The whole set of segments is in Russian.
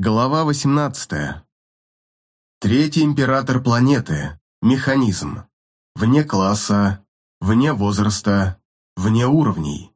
Глава 18. Третий император планеты. Механизм. Вне класса, вне возраста, вне уровней.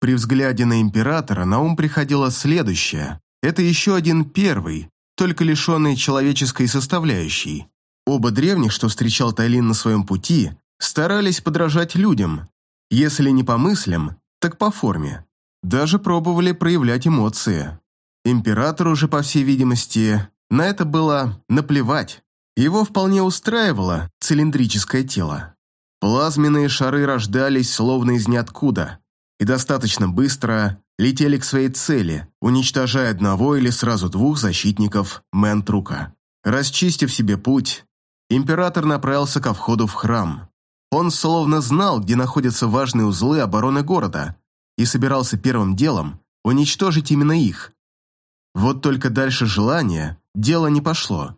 При взгляде на императора на ум приходило следующее. Это еще один первый, только лишенный человеческой составляющей. Оба древних, что встречал Тайлин на своем пути, старались подражать людям, если не по мыслям, так по форме. Даже пробовали проявлять эмоции. Императору же, по всей видимости, на это было наплевать. Его вполне устраивало цилиндрическое тело. Плазменные шары рождались словно из ниоткуда и достаточно быстро летели к своей цели, уничтожая одного или сразу двух защитников Мэнтрука. Расчистив себе путь, император направился ко входу в храм. Он словно знал, где находятся важные узлы обороны города, и собирался первым делом уничтожить именно их, вот только дальше желания дело не пошло.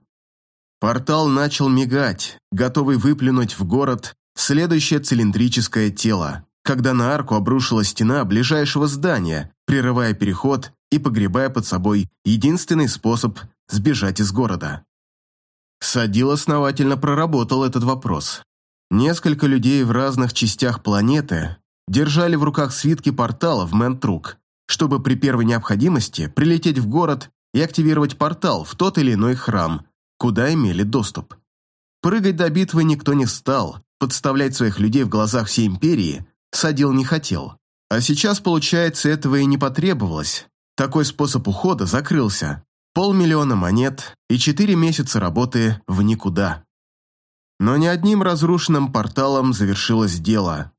Портал начал мигать, готовый выплюнуть в город следующее цилиндрическое тело, когда на арку обрушилась стена ближайшего здания, прерывая переход и погребая под собой единственный способ сбежать из города. Садил основательно проработал этот вопрос. Несколько людей в разных частях планеты держали в руках свитки портала в Ментрук, чтобы при первой необходимости прилететь в город и активировать портал в тот или иной храм, куда имели доступ. Прыгать до битвы никто не стал, подставлять своих людей в глазах всей империи Садил не хотел. А сейчас, получается, этого и не потребовалось. Такой способ ухода закрылся. Полмиллиона монет и четыре месяца работы в никуда. Но ни одним разрушенным порталом завершилось дело.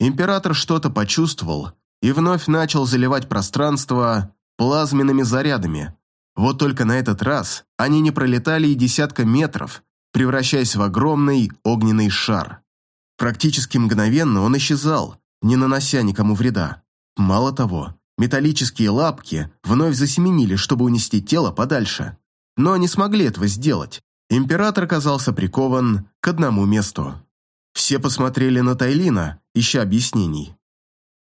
Император что-то почувствовал и вновь начал заливать пространство плазменными зарядами. Вот только на этот раз они не пролетали и десятка метров, превращаясь в огромный огненный шар. Практически мгновенно он исчезал, не нанося никому вреда. Мало того, металлические лапки вновь засеменили, чтобы унести тело подальше. Но они смогли этого сделать. Император оказался прикован к одному месту. Все посмотрели на Тайлина, ища объяснений.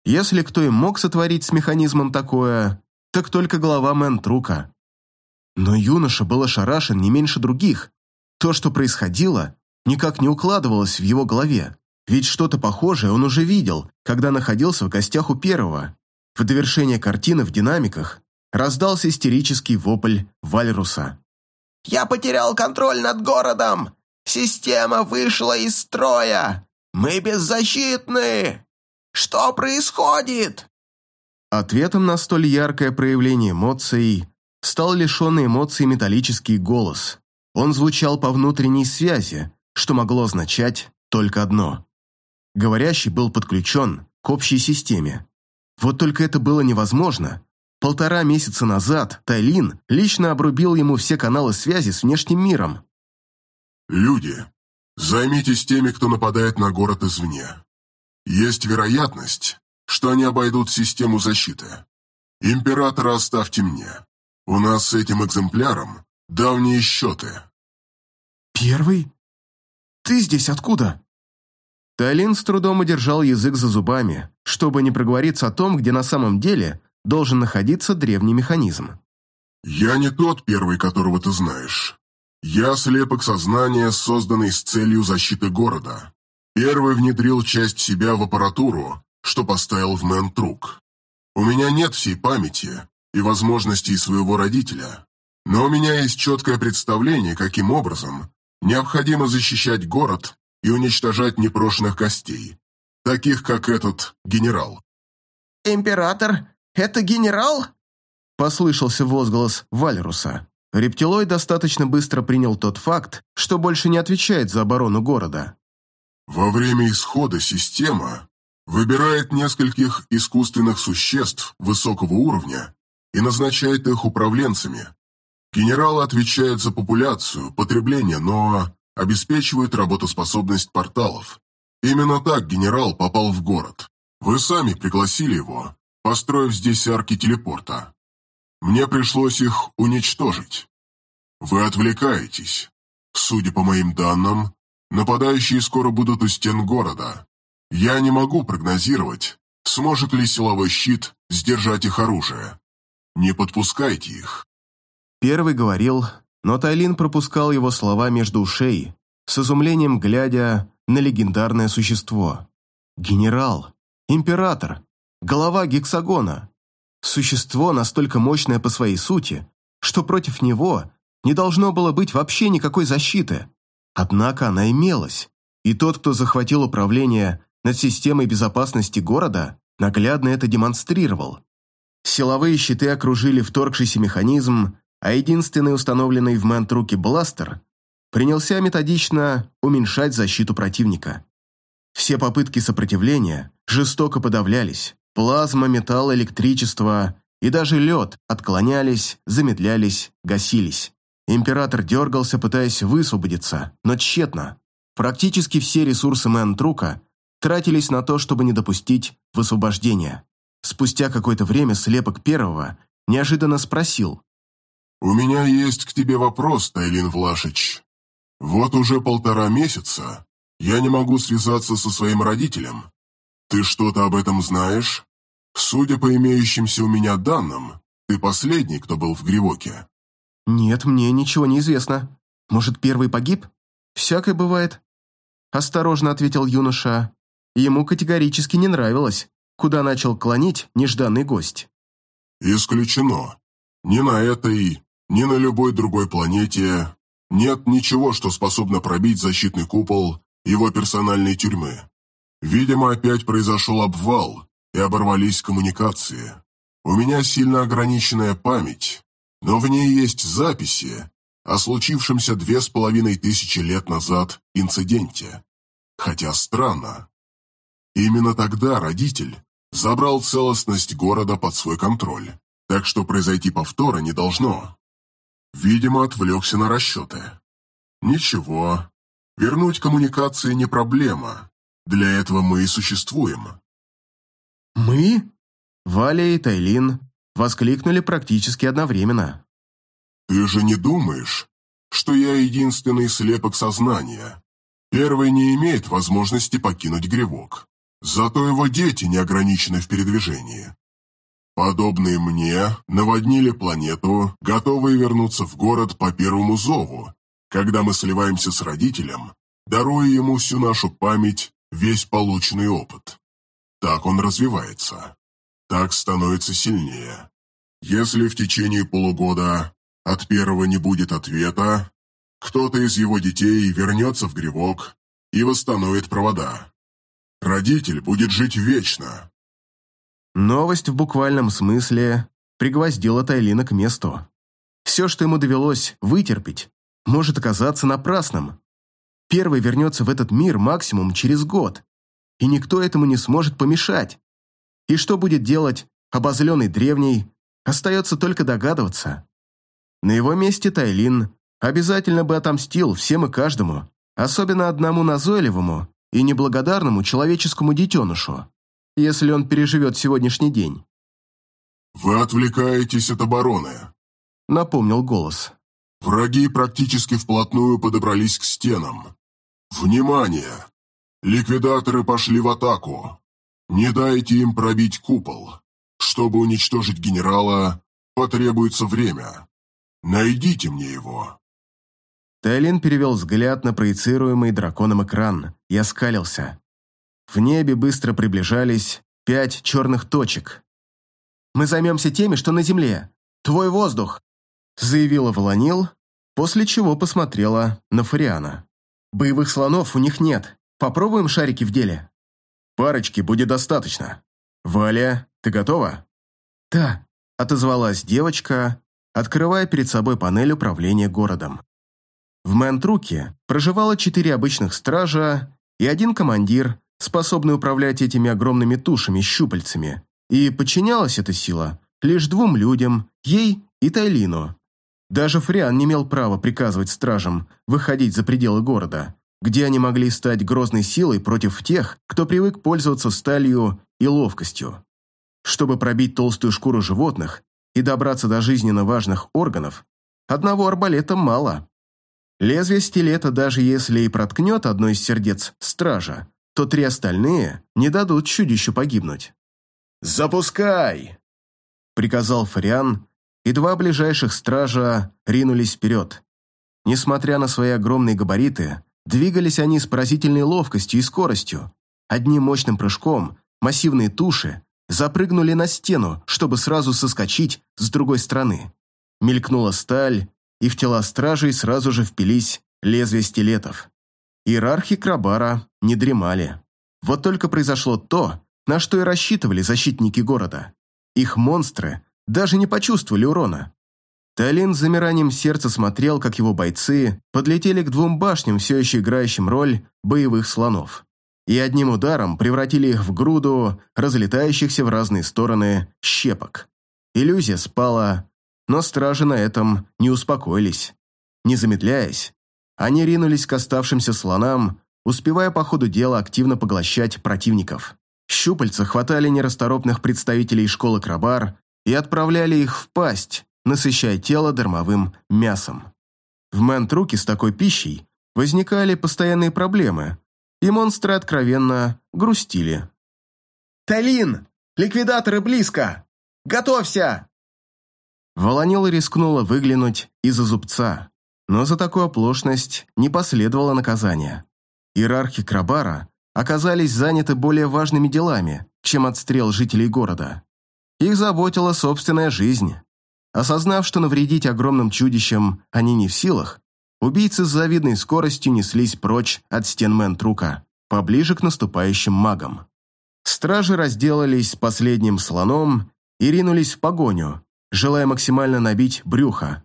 Если кто и мог сотворить с механизмом такое, так только глава Мэнтрука. Но юноша был ошарашен не меньше других. То, что происходило, никак не укладывалось в его голове. Ведь что-то похожее он уже видел, когда находился в гостях у первого. В довершение картины в динамиках раздался истерический вопль Вальруса. «Я потерял контроль над городом! Система вышла из строя! Мы беззащитны!» Что происходит?» Ответом на столь яркое проявление эмоций стал лишенный эмоций металлический голос. Он звучал по внутренней связи, что могло означать только одно. Говорящий был подключен к общей системе. Вот только это было невозможно. Полтора месяца назад Тайлин лично обрубил ему все каналы связи с внешним миром. «Люди, займитесь теми, кто нападает на город извне. Есть вероятность, что они обойдут систему защиты. Императора оставьте мне. У нас с этим экземпляром давние счеты. Первый? Ты здесь откуда? Талин с трудом удержал язык за зубами, чтобы не проговориться о том, где на самом деле должен находиться древний механизм. «Я не тот первый, которого ты знаешь. Я слепок сознания, созданный с целью защиты города. Первый внедрил часть себя в аппаратуру, что поставил в Мэнтрук. У меня нет всей памяти и возможностей своего родителя, но у меня есть четкое представление, каким образом необходимо защищать город и уничтожать непрошенных гостей, таких как этот генерал. «Император, это генерал?» Послышался возглас Вальруса. Рептилой достаточно быстро принял тот факт, что больше не отвечает за оборону города. Во время исхода система выбирает нескольких искусственных существ высокого уровня и назначает их управленцами. Генералы отвечают за популяцию, потребление, но обеспечивают работоспособность порталов. Именно так генерал попал в город. Вы сами пригласили его, построив здесь арки телепорта. Мне пришлось их уничтожить. Вы отвлекаетесь. Судя по моим данным, Нападающие скоро будут у стен города. Я не могу прогнозировать, сможет ли силовой щит сдержать их оружие. Не подпускайте их. Первый говорил, но Тайлин пропускал его слова между ушей, с изумлением глядя на легендарное существо. Генерал, император, голова гексагона. Существо настолько мощное по своей сути, что против него не должно было быть вообще никакой защиты. Однако она имелась, и тот, кто захватил управление над системой безопасности города, наглядно это демонстрировал. Силовые щиты окружили вторгшийся механизм, а единственный установленный в мент-руке бластер принялся методично уменьшать защиту противника. Все попытки сопротивления жестоко подавлялись. Плазма, металл, электричество и даже лед отклонялись, замедлялись, гасились. Император дергался, пытаясь высвободиться, но тщетно. Практически все ресурсы Мэн-Трука тратились на то, чтобы не допустить высвобождения. Спустя какое-то время слепок первого неожиданно спросил. «У меня есть к тебе вопрос, Тайлин Влашич. Вот уже полтора месяца я не могу связаться со своим родителем. Ты что-то об этом знаешь? Судя по имеющимся у меня данным, ты последний, кто был в Гривоке». «Нет, мне ничего не известно. Может, первый погиб? Всякое бывает». Осторожно ответил юноша. Ему категорически не нравилось, куда начал клонить нежданный гость. «Исключено. Ни на этой, ни на любой другой планете нет ничего, что способно пробить защитный купол его персональной тюрьмы. Видимо, опять произошел обвал, и оборвались коммуникации. У меня сильно ограниченная память, но в ней есть записи о случившемся две с половиной тысячи лет назад инциденте. Хотя странно. Именно тогда родитель забрал целостность города под свой контроль, так что произойти повтора не должно. Видимо, отвлекся на расчеты. Ничего, вернуть коммуникации не проблема. Для этого мы и существуем. «Мы?» Валя и Тайлин воскликнули практически одновременно. «Ты же не думаешь, что я единственный слепок сознания? Первый не имеет возможности покинуть гревок. Зато его дети не ограничены в передвижении. Подобные мне наводнили планету, готовые вернуться в город по первому зову, когда мы сливаемся с родителем, даруя ему всю нашу память, весь полученный опыт. Так он развивается. Так становится сильнее. Если в течение полугода от первого не будет ответа, кто-то из его детей вернется в гревок и восстановит провода. Родитель будет жить вечно. Новость в буквальном смысле пригвоздила Тайлина к месту. Все, что ему довелось вытерпеть, может оказаться напрасным. Первый вернется в этот мир максимум через год, и никто этому не сможет помешать. И что будет делать обозленный древний, остается только догадываться. На его месте Тайлин обязательно бы отомстил всем и каждому, особенно одному назойливому и неблагодарному человеческому детенышу, если он переживет сегодняшний день. «Вы отвлекаетесь от обороны», — напомнил голос. «Враги практически вплотную подобрались к стенам. Внимание! Ликвидаторы пошли в атаку. Не дайте им пробить купол. Чтобы уничтожить генерала, потребуется время. Найдите мне его». Тайлин перевел взгляд на проецируемый драконом экран и оскалился. В небе быстро приближались пять черных точек. «Мы займемся теми, что на земле. Твой воздух!» заявила Волонил, после чего посмотрела на Фариана. «Боевых слонов у них нет. Попробуем шарики в деле?» «Парочки будет достаточно. Валя, ты готова?» «Да», — отозвалась девочка, открывая перед собой панель управления городом. В Мэнтруке проживало четыре обычных стража и один командир, способный управлять этими огромными тушами-щупальцами, и подчинялась эта сила лишь двум людям, ей и Тайлину. Даже Фриан не имел права приказывать стражам выходить за пределы города, где они могли стать грозной силой против тех, кто привык пользоваться сталью и ловкостью. Чтобы пробить толстую шкуру животных и добраться до жизненно важных органов, одного арбалета мало. Лезвие стилета, даже если и проткнет одно из сердец стража, то три остальные не дадут чудищу погибнуть. «Запускай!» — приказал Фариан, и два ближайших стража ринулись вперед. Несмотря на свои огромные габариты, двигались они с поразительной ловкостью и скоростью. Одним мощным прыжком массивные туши запрыгнули на стену, чтобы сразу соскочить с другой стороны. Мелькнула сталь, и в тела стражей сразу же впились лезвия стилетов. Иерархи Крабара не дремали. Вот только произошло то, на что и рассчитывали защитники города. Их монстры даже не почувствовали урона. Талин с замиранием сердца смотрел, как его бойцы подлетели к двум башням, все еще играющим роль боевых слонов, и одним ударом превратили их в груду разлетающихся в разные стороны щепок. Иллюзия спала, но стражи на этом не успокоились. Не замедляясь, они ринулись к оставшимся слонам, успевая по ходу дела активно поглощать противников. Щупальца хватали нерасторопных представителей школы Крабар и отправляли их в пасть, насыщая тело дармовым мясом. В Мэнтруке с такой пищей возникали постоянные проблемы, и монстры откровенно грустили. «Талин! Ликвидаторы близко! Готовься!» Волонила рискнула выглянуть из-за зубца, но за такую оплошность не последовало наказания. Иерархи Крабара оказались заняты более важными делами, чем отстрел жителей города. Их заботила собственная жизнь. Осознав, что навредить огромным чудищам они не в силах, убийцы с завидной скоростью неслись прочь от стен Мэнтрука, поближе к наступающим магам. Стражи разделались с последним слоном и ринулись в погоню, желая максимально набить брюхо.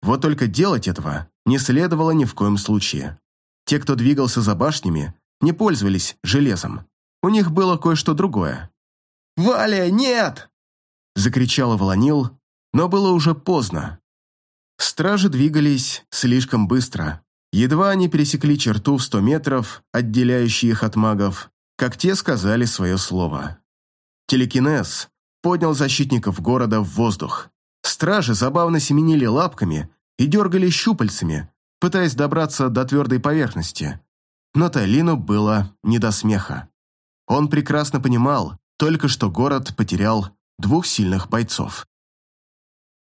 Вот только делать этого не следовало ни в коем случае. Те, кто двигался за башнями, не пользовались железом. У них было кое-что другое. «Валя, нет!» Закричала Волонил, но было уже поздно. Стражи двигались слишком быстро. Едва они пересекли черту в сто метров, отделяющие их от магов, как те сказали свое слово. Телекинез поднял защитников города в воздух. Стражи забавно семенили лапками и дергали щупальцами, пытаясь добраться до твердой поверхности. Но Тайлину было не до смеха. Он прекрасно понимал, только что город потерял двух сильных бойцов.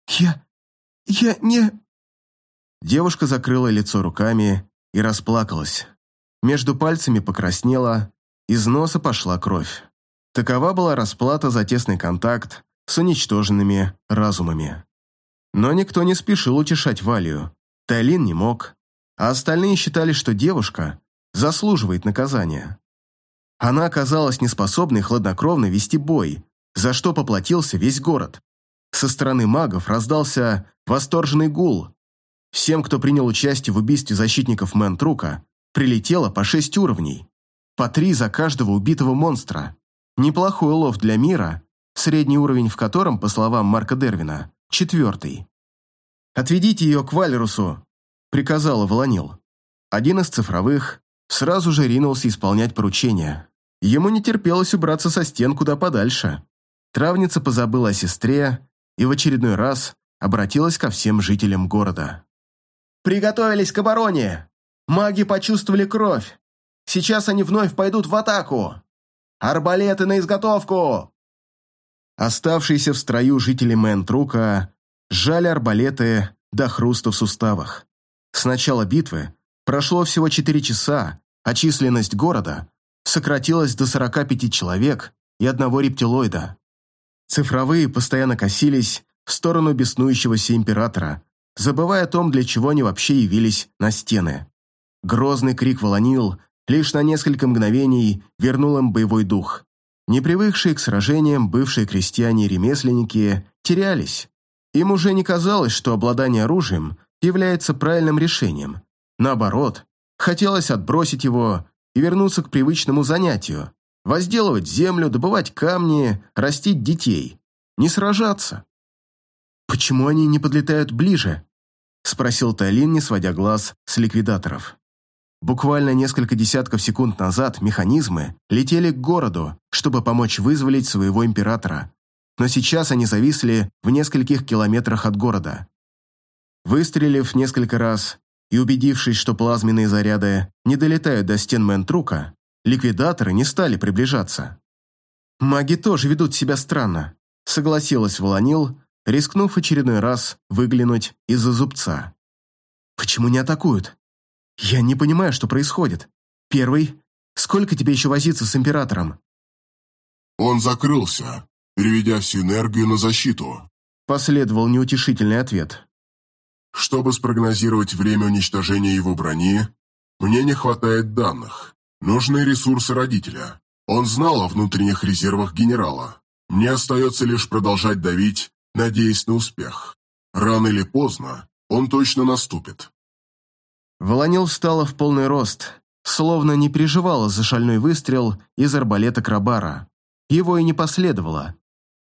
«Я... я не...» Девушка закрыла лицо руками и расплакалась. Между пальцами покраснела, из носа пошла кровь. Такова была расплата за тесный контакт с уничтоженными разумами. Но никто не спешил утешать Валию. Тайлин не мог, а остальные считали, что девушка заслуживает наказания. Она оказалась неспособной хладнокровно вести бой, за что поплатился весь город. Со стороны магов раздался восторженный гул. Всем, кто принял участие в убийстве защитников Мэнтрука, прилетело по шесть уровней. По три за каждого убитого монстра. Неплохой улов для мира, средний уровень в котором, по словам Марка Дервина, четвертый. «Отведите ее к Вальрусу», — приказала Волонил. Один из цифровых сразу же ринулся исполнять поручение. Ему не терпелось убраться со стен куда подальше. Травница позабыла о сестре и в очередной раз обратилась ко всем жителям города. «Приготовились к обороне! Маги почувствовали кровь! Сейчас они вновь пойдут в атаку! Арбалеты на изготовку!» Оставшиеся в строю жители Мэнтрука сжали арбалеты до хруста в суставах. С начала битвы прошло всего 4 часа, а численность города сократилась до 45 человек и одного рептилоида. Цифровые постоянно косились в сторону беснующегося императора, забывая о том, для чего они вообще явились на стены. Грозный крик волонил лишь на несколько мгновений вернул им боевой дух. Непривыкшие к сражениям бывшие крестьяне и ремесленники терялись. Им уже не казалось, что обладание оружием является правильным решением. Наоборот, хотелось отбросить его и вернуться к привычному занятию, возделывать землю, добывать камни, растить детей. Не сражаться. «Почему они не подлетают ближе?» – спросил Тайлин, не сводя глаз с ликвидаторов. Буквально несколько десятков секунд назад механизмы летели к городу, чтобы помочь вызволить своего императора, но сейчас они зависли в нескольких километрах от города. Выстрелив несколько раз и убедившись, что плазменные заряды не долетают до стен Мэнтрука, ликвидаторы не стали приближаться. «Маги тоже ведут себя странно», — согласилась Волонил, рискнув очередной раз выглянуть из-за зубца. «Почему не атакуют? Я не понимаю, что происходит. Первый, сколько тебе еще возиться с Императором?» «Он закрылся, переведя всю энергию на защиту», последовал неутешительный ответ. «Чтобы спрогнозировать время уничтожения его брони, мне не хватает данных. Нужны ресурсы родителя. Он знал о внутренних резервах генерала. Мне остается лишь продолжать давить, надеясь на успех. Рано или поздно он точно наступит. Волонил встала в полный рост, словно не переживала за шальной выстрел из арбалета Крабара. Его и не последовало.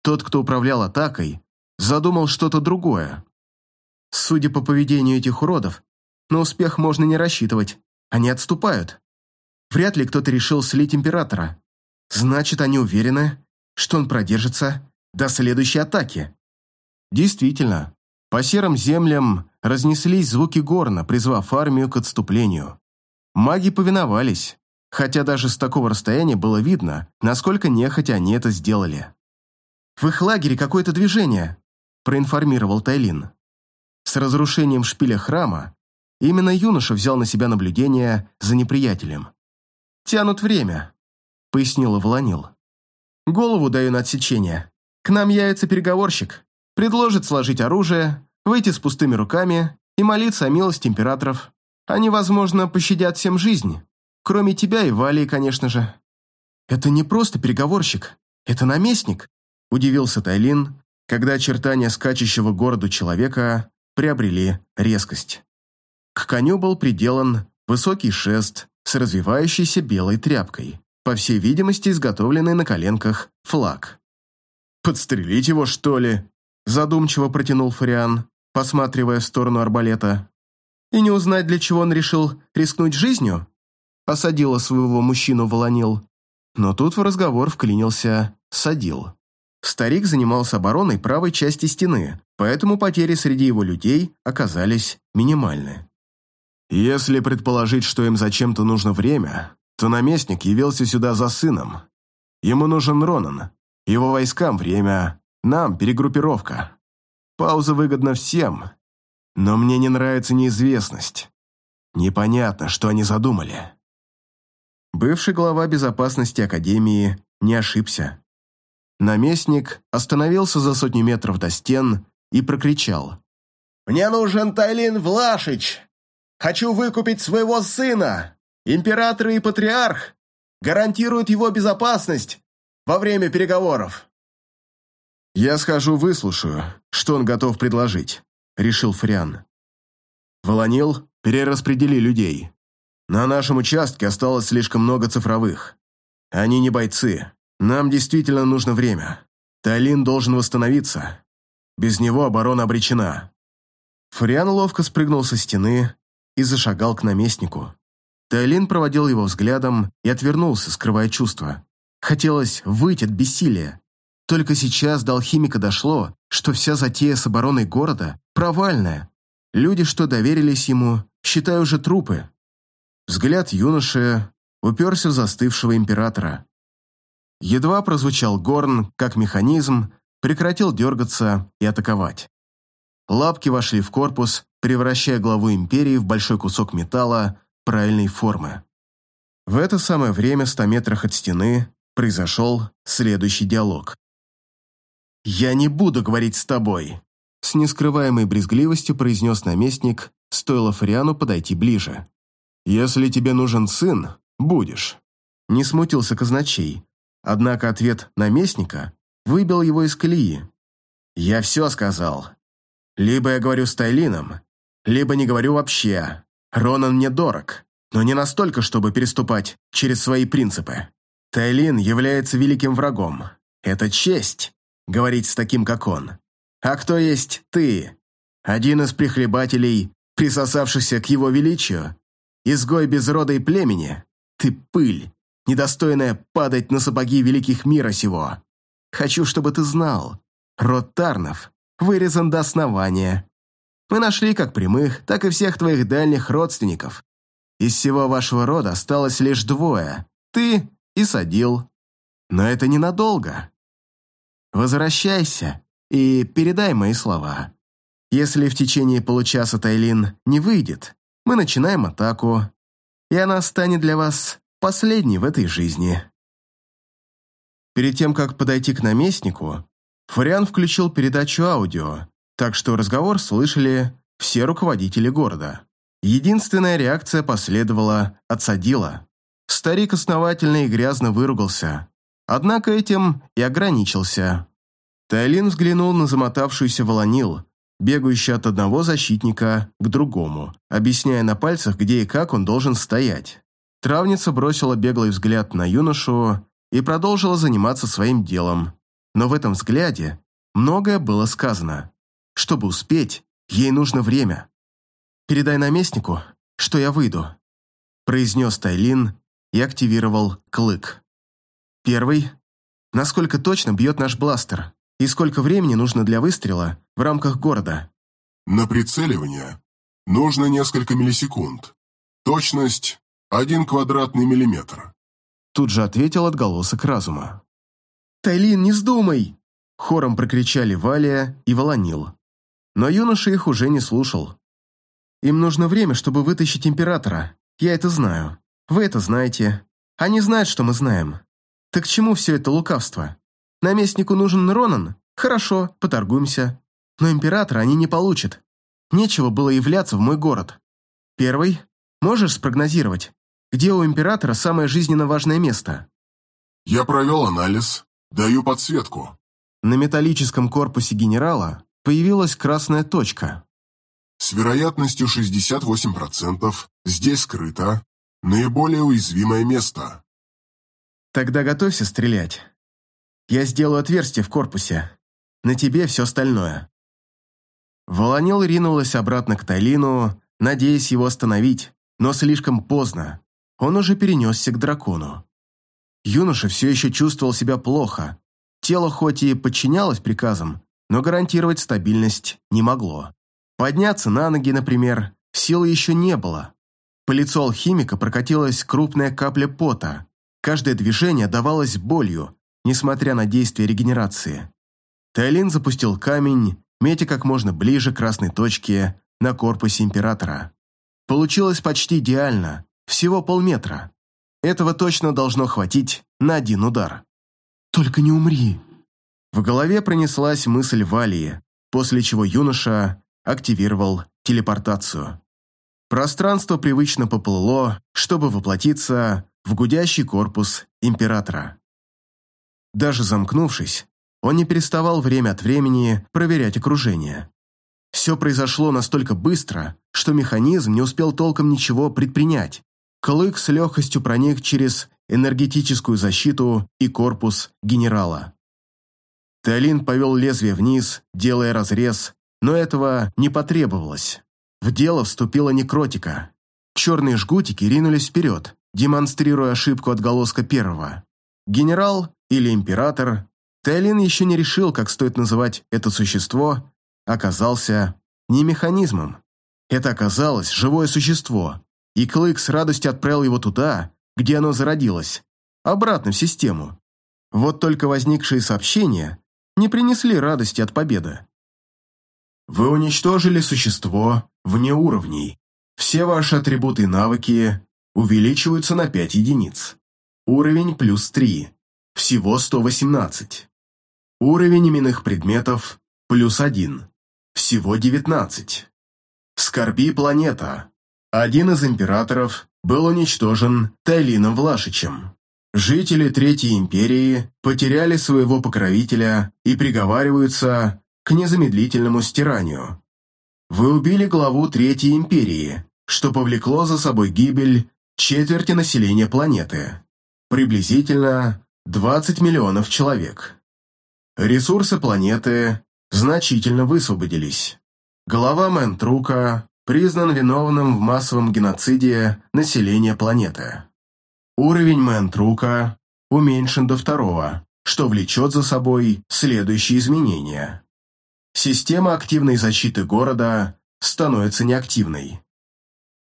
Тот, кто управлял атакой, задумал что-то другое. Судя по поведению этих уродов, на успех можно не рассчитывать, они отступают. Вряд ли кто-то решил слить императора. Значит, они уверены, что он продержится до следующей атаки. Действительно, по серым землям разнеслись звуки горна, призвав армию к отступлению. Маги повиновались, хотя даже с такого расстояния было видно, насколько нехотя они это сделали. «В их лагере какое-то движение», – проинформировал Тайлин. С разрушением шпиля храма именно юноша взял на себя наблюдение за неприятелем. «Тянут время», — пояснила Волонил. «Голову даю на отсечение. К нам явится переговорщик, предложит сложить оружие, выйти с пустыми руками и молиться о милости императоров. Они, возможно, пощадят всем жизнь, кроме тебя и Валии, конечно же». «Это не просто переговорщик, это наместник», — удивился Тайлин, когда очертания скачущего городу человека приобрели резкость. К коню был приделан высокий шест с развивающейся белой тряпкой, по всей видимости, изготовленный на коленках флаг. «Подстрелить его, что ли?» задумчиво протянул Фариан, посматривая в сторону арбалета. «И не узнать, для чего он решил рискнуть жизнью?» осадила своего мужчину Волонил. Но тут в разговор вклинился Садил. Старик занимался обороной правой части стены, поэтому потери среди его людей оказались минимальны. Если предположить, что им зачем-то нужно время, то наместник явился сюда за сыном. Ему нужен Ронан, его войскам время, нам перегруппировка. Пауза выгодна всем, но мне не нравится неизвестность. Непонятно, что они задумали. Бывший глава безопасности Академии не ошибся. Наместник остановился за сотню метров до стен и прокричал. «Мне нужен Тайлин Влашич!» Хочу выкупить своего сына. Император и патриарх гарантируют его безопасность во время переговоров». «Я схожу выслушаю, что он готов предложить», — решил Фриан. «Волонил, перераспредели людей. На нашем участке осталось слишком много цифровых. Они не бойцы. Нам действительно нужно время. Талин должен восстановиться. Без него оборона обречена». Фриан ловко спрыгнул со стены и зашагал к наместнику. Тайлин проводил его взглядом и отвернулся, скрывая чувства. Хотелось выйти от бессилия. Только сейчас до алхимика дошло, что вся затея с обороной города провальная. Люди, что доверились ему, считая уже трупы. Взгляд юноши уперся в застывшего императора. Едва прозвучал горн, как механизм, прекратил дергаться и атаковать. Лапки вошли в корпус, превращая главу империи в большой кусок металла правильной формы. В это самое время, в ста метрах от стены, произошел следующий диалог. «Я не буду говорить с тобой», — с нескрываемой брезгливостью произнес наместник, стоило Фариану подойти ближе. «Если тебе нужен сын, будешь». Не смутился казначей, однако ответ наместника выбил его из колеи. «Я все сказал. Либо я говорю с Тайлином, либо не говорю вообще. Ронан мне дорог, но не настолько, чтобы переступать через свои принципы. Тайлин является великим врагом. Это честь говорить с таким, как он. А кто есть ты? Один из прихлебателей, присосавшихся к его величию? Изгой без рода и племени? Ты пыль, недостойная падать на сапоги великих мира сего. Хочу, чтобы ты знал. Род Тарнов вырезан до основания. Мы нашли как прямых, так и всех твоих дальних родственников. Из всего вашего рода осталось лишь двое – ты и Садил. Но это ненадолго. Возвращайся и передай мои слова. Если в течение получаса Тайлин не выйдет, мы начинаем атаку, и она станет для вас последней в этой жизни». Перед тем, как подойти к наместнику, Фариан включил передачу аудио, так что разговор слышали все руководители города. Единственная реакция последовала от Садила. Старик основательно и грязно выругался, однако этим и ограничился. Тайлин взглянул на замотавшуюся волонил, бегающую от одного защитника к другому, объясняя на пальцах, где и как он должен стоять. Травница бросила беглый взгляд на юношу и продолжила заниматься своим делом. Но в этом взгляде многое было сказано. Чтобы успеть, ей нужно время. «Передай наместнику, что я выйду», произнес Тайлин и активировал клык. Первый. Насколько точно бьет наш бластер? И сколько времени нужно для выстрела в рамках города? На прицеливание нужно несколько миллисекунд. Точность – один квадратный миллиметр. Тут же ответил отголосок разума. «Тайлин, не вздумай!» Хором прокричали Валия и Волонил. Но юноша их уже не слушал. «Им нужно время, чтобы вытащить Императора. Я это знаю. Вы это знаете. Они знают, что мы знаем. Так к чему все это лукавство? Наместнику нужен Ронан? Хорошо, поторгуемся. Но Императора они не получат. Нечего было являться в мой город. Первый. Можешь спрогнозировать, где у Императора самое жизненно важное место?» «Я провел анализ. Даю подсветку». На металлическом корпусе генерала появилась красная точка. С вероятностью 68% здесь скрыто наиболее уязвимое место. Тогда готовься стрелять. Я сделаю отверстие в корпусе. На тебе все остальное. Волонил ринулась обратно к Тайлину, надеясь его остановить, но слишком поздно. Он уже перенесся к дракону. Юноша все еще чувствовал себя плохо. Тело хоть и подчинялось приказам, но гарантировать стабильность не могло. Подняться на ноги, например, силы еще не было. По лицу алхимика прокатилась крупная капля пота. Каждое движение давалось болью, несмотря на действие регенерации. Тайлин запустил камень, метя как можно ближе к красной точке на корпусе Императора. Получилось почти идеально, всего полметра. Этого точно должно хватить на один удар. «Только не умри!» В голове пронеслась мысль Валии, после чего юноша активировал телепортацию. Пространство привычно поплыло, чтобы воплотиться в гудящий корпус Императора. Даже замкнувшись, он не переставал время от времени проверять окружение. Все произошло настолько быстро, что механизм не успел толком ничего предпринять. Клык с легкостью проник через энергетическую защиту и корпус генерала. Теолин повел лезвие вниз, делая разрез, но этого не потребовалось. В дело вступила некротика. Черные жгутики ринулись вперед, демонстрируя ошибку отголоска первого. Генерал или император, Теолин еще не решил, как стоит называть это существо, оказался не механизмом. Это оказалось живое существо, и Клык с радостью отправил его туда, где оно зародилось, обратно в систему. Вот только возникшие сообщения не принесли радости от победы. Вы уничтожили существо вне уровней. Все ваши атрибуты и навыки увеличиваются на 5 единиц. Уровень плюс 3. Всего 118. Уровень именных предметов плюс 1. Всего 19. Скорби планета. Один из императоров был уничтожен Тайлином Влашичем. Жители Третьей Империи потеряли своего покровителя и приговариваются к незамедлительному стиранию. Вы убили главу Третьей Империи, что повлекло за собой гибель четверти населения планеты, приблизительно 20 миллионов человек. Ресурсы планеты значительно высвободились. Глава Ментрука признан виновным в массовом геноциде населения планеты. Уровень Ментрука уменьшен до второго, что влечет за собой следующие изменения. Система активной защиты города становится неактивной.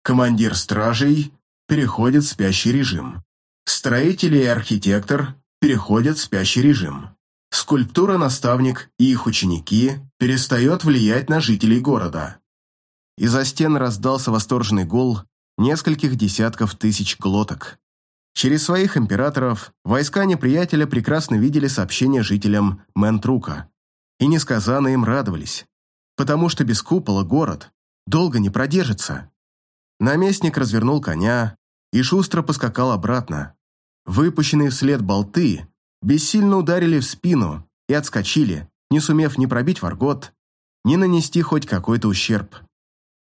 Командир стражей переходит в спящий режим. Строители и архитектор переходят в спящий режим. скульптура-наставник и их ученики перестает влиять на жителей города. Из-за стен раздался восторженный гул нескольких десятков тысяч глоток. Через своих императоров войска неприятеля прекрасно видели сообщения жителям Ментрука и несказанно им радовались, потому что без купола город долго не продержится. Наместник развернул коня и шустро поскакал обратно. Выпущенные вслед болты бессильно ударили в спину и отскочили, не сумев ни пробить варгот, ни нанести хоть какой-то ущерб.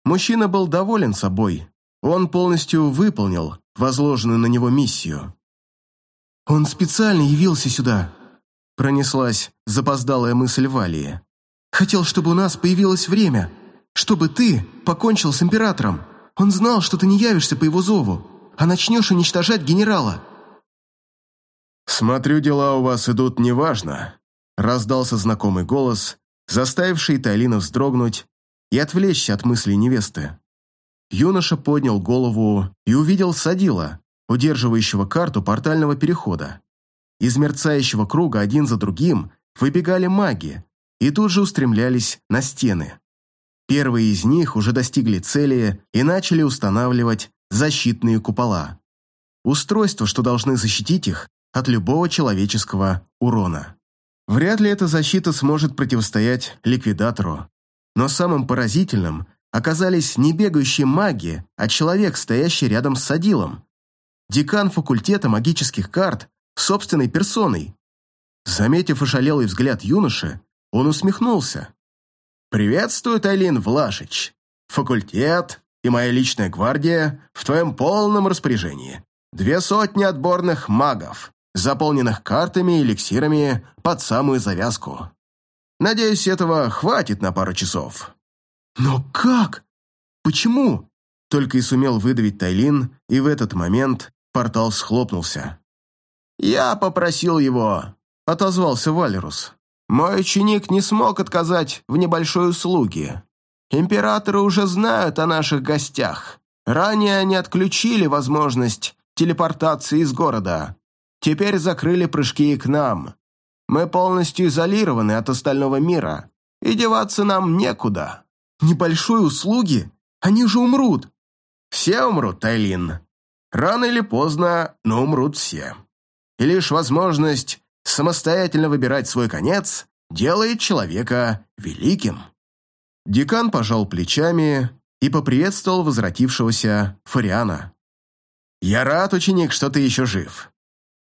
Мужчина был доволен собой. Он полностью выполнил возложенную на него миссию. «Он специально явился сюда», — пронеслась запоздалая мысль Валии. «Хотел, чтобы у нас появилось время, чтобы ты покончил с императором. Он знал, что ты не явишься по его зову, а начнешь уничтожать генерала». «Смотрю, дела у вас идут неважно», — раздался знакомый голос, заставивший Тайлина вздрогнуть и отвлечься от мыслей невесты. Юноша поднял голову и увидел Садила, удерживающего карту портального перехода. Из мерцающего круга один за другим выбегали маги и тут же устремлялись на стены. Первые из них уже достигли цели и начали устанавливать защитные купола. Устройства, что должны защитить их от любого человеческого урона. Вряд ли эта защита сможет противостоять ликвидатору, но самым поразительным оказались не бегающие маги, а человек, стоящий рядом с Садилом. Декан факультета магических карт собственной персоной. Заметив ошалелый взгляд юноши, он усмехнулся. «Приветствую, Тайлин Влашич. Факультет и моя личная гвардия в твоем полном распоряжении. Две сотни отборных магов, заполненных картами и эликсирами под самую завязку. Надеюсь, этого хватит на пару часов». «Но как? Почему?» Только и сумел выдавить Тайлин, и в этот момент портал схлопнулся. «Я попросил его», — отозвался Валерус. «Мой ученик не смог отказать в небольшой услуге. Императоры уже знают о наших гостях. Ранее они отключили возможность телепортации из города. Теперь закрыли прыжки и к нам. Мы полностью изолированы от остального мира, и деваться нам некуда». «Небольшой услуги? Они же умрут!» «Все умрут, Тайлин. Рано или поздно, но умрут все. И лишь возможность самостоятельно выбирать свой конец делает человека великим». Декан пожал плечами и поприветствовал возвратившегося Фариана. «Я рад, ученик, что ты еще жив.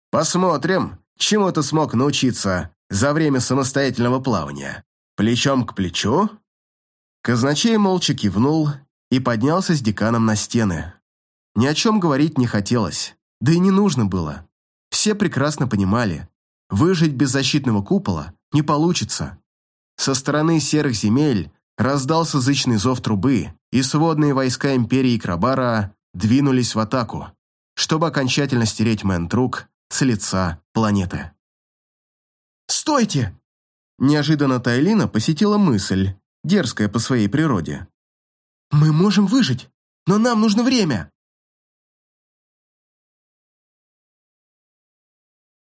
Посмотрим, чему ты смог научиться за время самостоятельного плавания. Плечом к плечу?» Казначей молча кивнул и поднялся с деканом на стены. Ни о чем говорить не хотелось, да и не нужно было. Все прекрасно понимали, выжить без защитного купола не получится. Со стороны серых земель раздался зычный зов трубы, и сводные войска Империи Крабара двинулись в атаку, чтобы окончательно стереть Мэнтрук с лица планеты. «Стойте!» Неожиданно Тайлина посетила мысль, дерзкая по своей природе. «Мы можем выжить, но нам нужно время!»